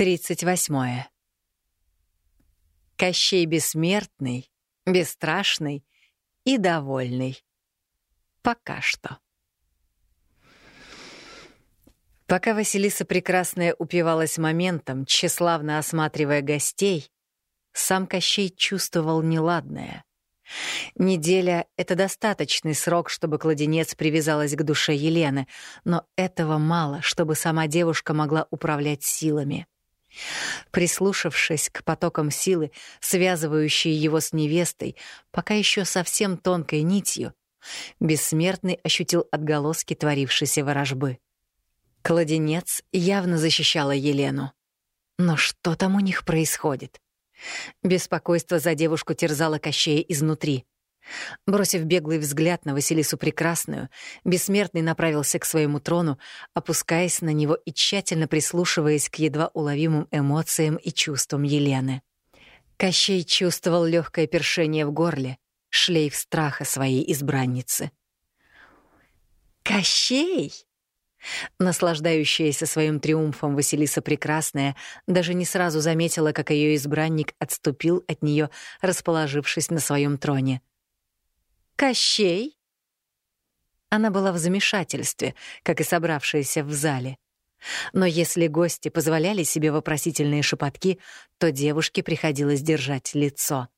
Тридцать восьмое. Кощей бессмертный, бесстрашный и довольный. Пока что. Пока Василиса Прекрасная упивалась моментом, тщеславно осматривая гостей, сам Кощей чувствовал неладное. Неделя — это достаточный срок, чтобы кладенец привязалась к душе Елены, но этого мало, чтобы сама девушка могла управлять силами. Прислушавшись к потокам силы, связывающей его с невестой, пока еще совсем тонкой нитью, бессмертный ощутил отголоски творившейся ворожбы. Кладенец явно защищала Елену. Но что там у них происходит? Беспокойство за девушку терзало Кощея изнутри. Бросив беглый взгляд на Василису Прекрасную, Бессмертный направился к своему трону, опускаясь на него и тщательно прислушиваясь к едва уловимым эмоциям и чувствам Елены. Кощей чувствовал легкое першение в горле, шлейф страха своей избранницы. «Кощей!» Наслаждающаяся своим триумфом Василиса Прекрасная даже не сразу заметила, как ее избранник отступил от нее, расположившись на своем троне. Кощей?» Она была в замешательстве, как и собравшиеся в зале. Но если гости позволяли себе вопросительные шепотки, то девушке приходилось держать лицо.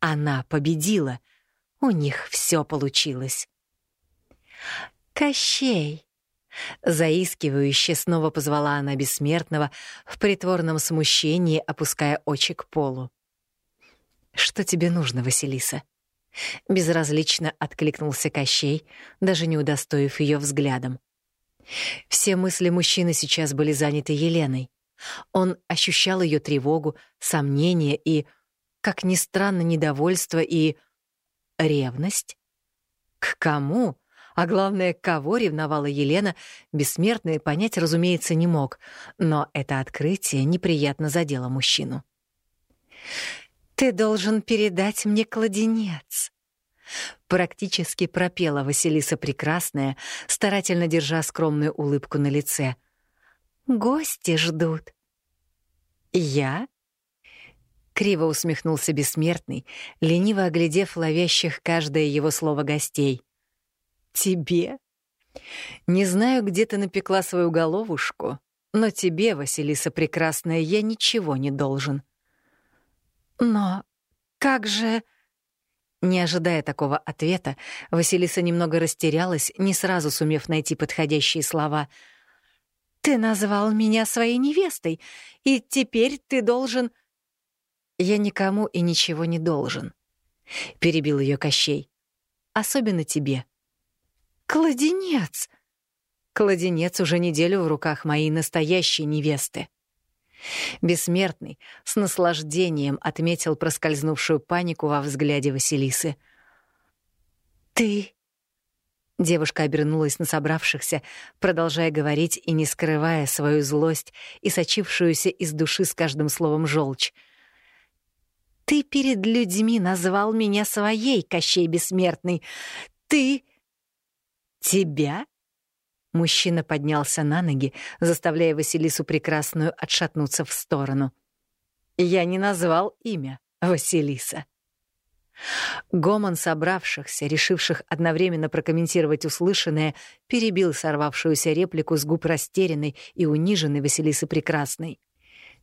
Она победила. У них все получилось. «Кощей!» Заискивающе снова позвала она бессмертного в притворном смущении, опуская очи к полу. «Что тебе нужно, Василиса?» Безразлично откликнулся Кощей, даже не удостоив ее взглядом. Все мысли мужчины сейчас были заняты Еленой. Он ощущал ее тревогу, сомнение и, как ни странно, недовольство и ревность. К кому? А главное, кого ревновала Елена, бессмертный понять, разумеется, не мог, но это открытие неприятно задело мужчину. «Ты должен передать мне кладенец», Практически пропела Василиса Прекрасная, старательно держа скромную улыбку на лице. «Гости ждут». «Я?» Криво усмехнулся бессмертный, лениво оглядев ловящих каждое его слово гостей. «Тебе?» «Не знаю, где ты напекла свою головушку, но тебе, Василиса Прекрасная, я ничего не должен». «Но как же...» Не ожидая такого ответа, Василиса немного растерялась, не сразу сумев найти подходящие слова. «Ты назвал меня своей невестой, и теперь ты должен...» «Я никому и ничего не должен», — перебил ее Кощей. «Особенно тебе». «Кладенец!» «Кладенец уже неделю в руках моей настоящей невесты». Бессмертный с наслаждением отметил проскользнувшую панику во взгляде Василисы. «Ты...» Девушка обернулась на собравшихся, продолжая говорить и не скрывая свою злость и сочившуюся из души с каждым словом желчь. «Ты перед людьми назвал меня своей, Кощей Бессмертный. Ты...» «Тебя?» Мужчина поднялся на ноги, заставляя Василису Прекрасную отшатнуться в сторону. «Я не назвал имя Василиса». Гомон собравшихся, решивших одновременно прокомментировать услышанное, перебил сорвавшуюся реплику с губ растерянной и униженной Василисы Прекрасной.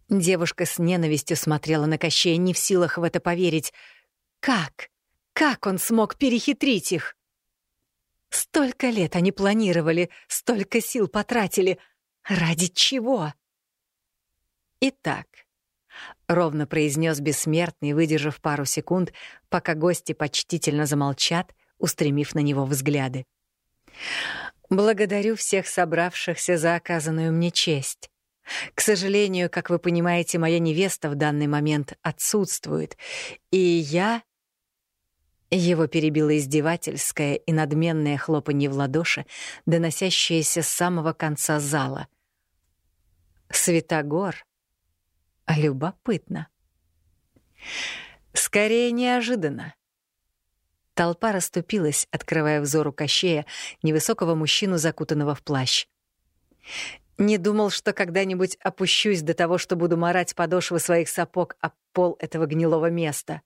Девушка с ненавистью смотрела на Кощея, не в силах в это поверить. Как? Как он смог перехитрить их? Столько лет они планировали, столько сил потратили. Ради чего? Итак, ровно произнес бессмертный, выдержав пару секунд, пока гости почтительно замолчат, устремив на него взгляды. Благодарю всех собравшихся за оказанную мне честь. К сожалению, как вы понимаете, моя невеста в данный момент отсутствует, и я его перебило издевательское и надменное хлопанье в ладоши, доносящееся с самого конца зала. Светогор. Любопытно. Скорее неожиданно. Толпа расступилась, открывая взору Кощея, невысокого мужчину, закутанного в плащ. Не думал, что когда-нибудь опущусь до того, что буду марать подошвы своих сапог об пол этого гнилого места.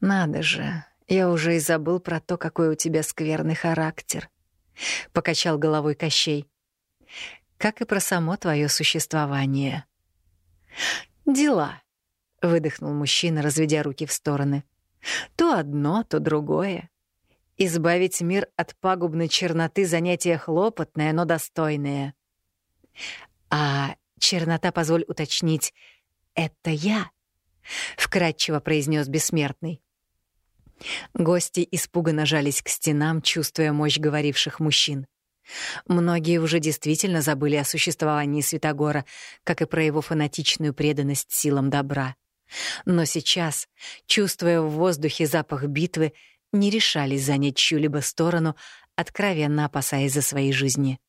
Надо же, я уже и забыл про то, какой у тебя скверный характер. Покачал головой Кощей. Как и про само твое существование. Дела, выдохнул мужчина, разведя руки в стороны. То одно, то другое. Избавить мир от пагубной черноты — занятие хлопотное, но достойное. А чернота, позволь уточнить, это я? Вкратчиво произнес бессмертный. Гости испуганно жались к стенам, чувствуя мощь говоривших мужчин. Многие уже действительно забыли о существовании Святогора, как и про его фанатичную преданность силам добра. Но сейчас, чувствуя в воздухе запах битвы, не решались занять чью-либо сторону, откровенно опасаясь за свои жизни.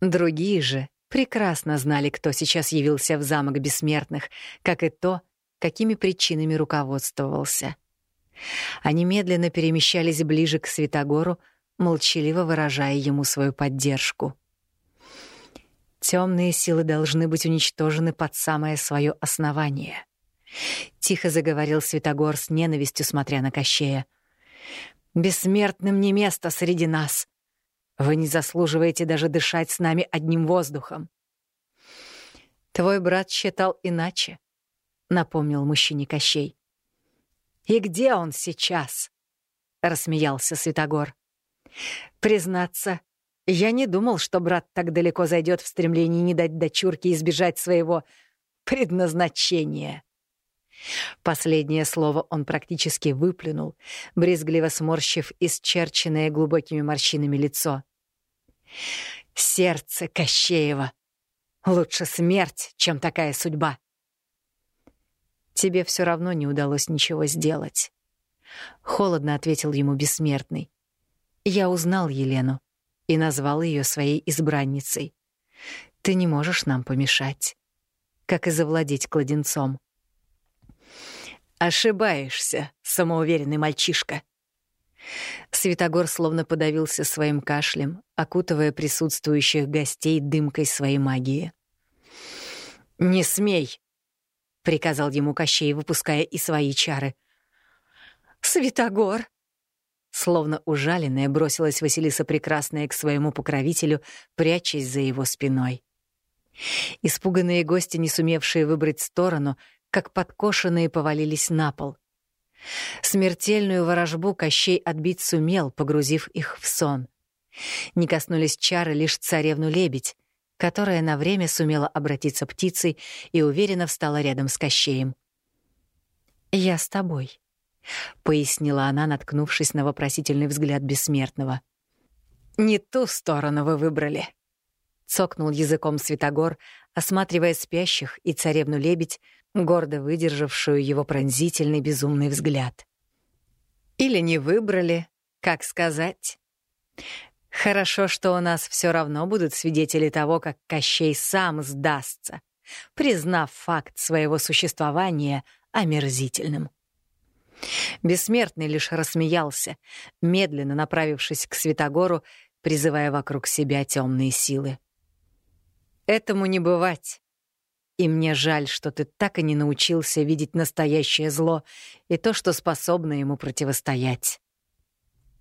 Другие же прекрасно знали, кто сейчас явился в замок бессмертных, как и то, какими причинами руководствовался. Они медленно перемещались ближе к Святогору, молчаливо выражая ему свою поддержку. Темные силы должны быть уничтожены под самое свое основание. Тихо заговорил Святогор с ненавистью, смотря на Кощея. Бессмертным не место среди нас. Вы не заслуживаете даже дышать с нами одним воздухом. Твой брат считал иначе, напомнил мужчине Кощей. И где он сейчас? рассмеялся Святогор. Признаться, я не думал, что брат так далеко зайдет в стремлении не дать дочурке избежать своего предназначения. Последнее слово он практически выплюнул, брезгливо сморщив исчерченное глубокими морщинами лицо. «Сердце Кощеева! Лучше смерть, чем такая судьба!» «Тебе все равно не удалось ничего сделать», — холодно ответил ему бессмертный. «Я узнал Елену и назвал ее своей избранницей. Ты не можешь нам помешать, как и завладеть кладенцом». Ошибаешься, самоуверенный мальчишка. Святогор словно подавился своим кашлем, окутывая присутствующих гостей дымкой своей магии. «Не смей!» — приказал ему Кощей, выпуская и свои чары. «Святогор!» Словно ужаленная бросилась Василиса Прекрасная к своему покровителю, прячась за его спиной. Испуганные гости, не сумевшие выбрать сторону, как подкошенные повалились на пол. Смертельную ворожбу Кощей отбить сумел, погрузив их в сон. Не коснулись чары лишь царевну-лебедь, которая на время сумела обратиться птицей и уверенно встала рядом с Кощеем. «Я с тобой», — пояснила она, наткнувшись на вопросительный взгляд бессмертного. «Не ту сторону вы выбрали», — цокнул языком Святогор, осматривая спящих и царевну-лебедь, гордо выдержавшую его пронзительный безумный взгляд. Или не выбрали, как сказать. Хорошо, что у нас все равно будут свидетели того, как Кощей сам сдастся, признав факт своего существования омерзительным. Бессмертный лишь рассмеялся, медленно направившись к Святогору, призывая вокруг себя темные силы. Этому не бывать. И мне жаль, что ты так и не научился видеть настоящее зло и то, что способно ему противостоять.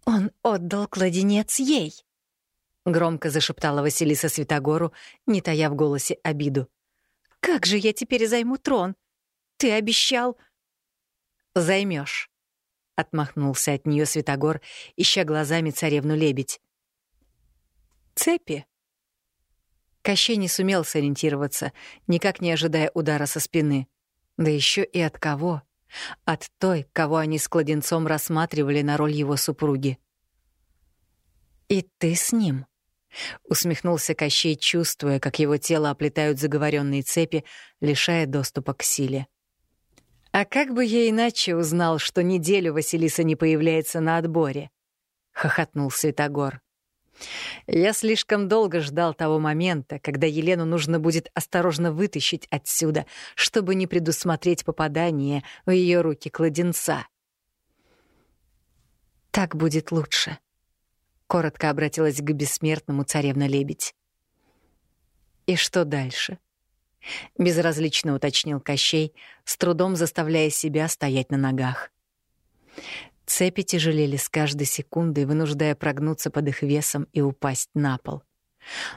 «Он отдал кладенец ей», — громко зашептала Василиса Святогору, не тая в голосе обиду. «Как же я теперь займу трон? Ты обещал...» «Займешь», — отмахнулся от нее Святогор, ища глазами царевну-лебедь. «Цепи», Кощей не сумел сориентироваться, никак не ожидая удара со спины. Да еще и от кого? От той, кого они с кладенцом рассматривали на роль его супруги. «И ты с ним?» — усмехнулся Кощей, чувствуя, как его тело оплетают заговоренные цепи, лишая доступа к силе. «А как бы я иначе узнал, что неделю Василиса не появляется на отборе?» — хохотнул Святогор. Я слишком долго ждал того момента, когда Елену нужно будет осторожно вытащить отсюда, чтобы не предусмотреть попадание в ее руки кладенца. «Так будет лучше», — коротко обратилась к бессмертному царевна-лебедь. И что дальше? Безразлично уточнил Кощей, с трудом заставляя себя стоять на ногах. Цепи тяжелели с каждой секундой, вынуждая прогнуться под их весом и упасть на пол.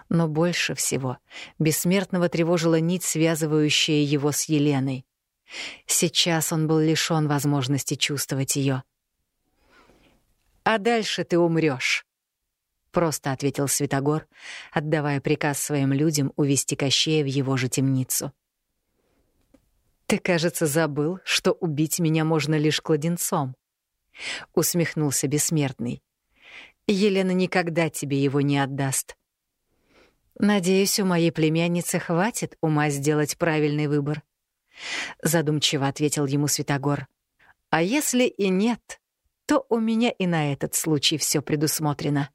Но больше всего бессмертного тревожила нить, связывающая его с Еленой. Сейчас он был лишён возможности чувствовать её. «А дальше ты умрёшь», — просто ответил Святогор, отдавая приказ своим людям увести Кощея в его же темницу. «Ты, кажется, забыл, что убить меня можно лишь кладенцом», — усмехнулся бессмертный. «Елена никогда тебе его не отдаст». «Надеюсь, у моей племянницы хватит ума сделать правильный выбор», — задумчиво ответил ему Святогор. «А если и нет, то у меня и на этот случай все предусмотрено».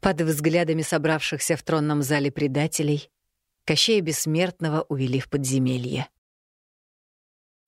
Под взглядами собравшихся в тронном зале предателей Кощея Бессмертного увели в подземелье.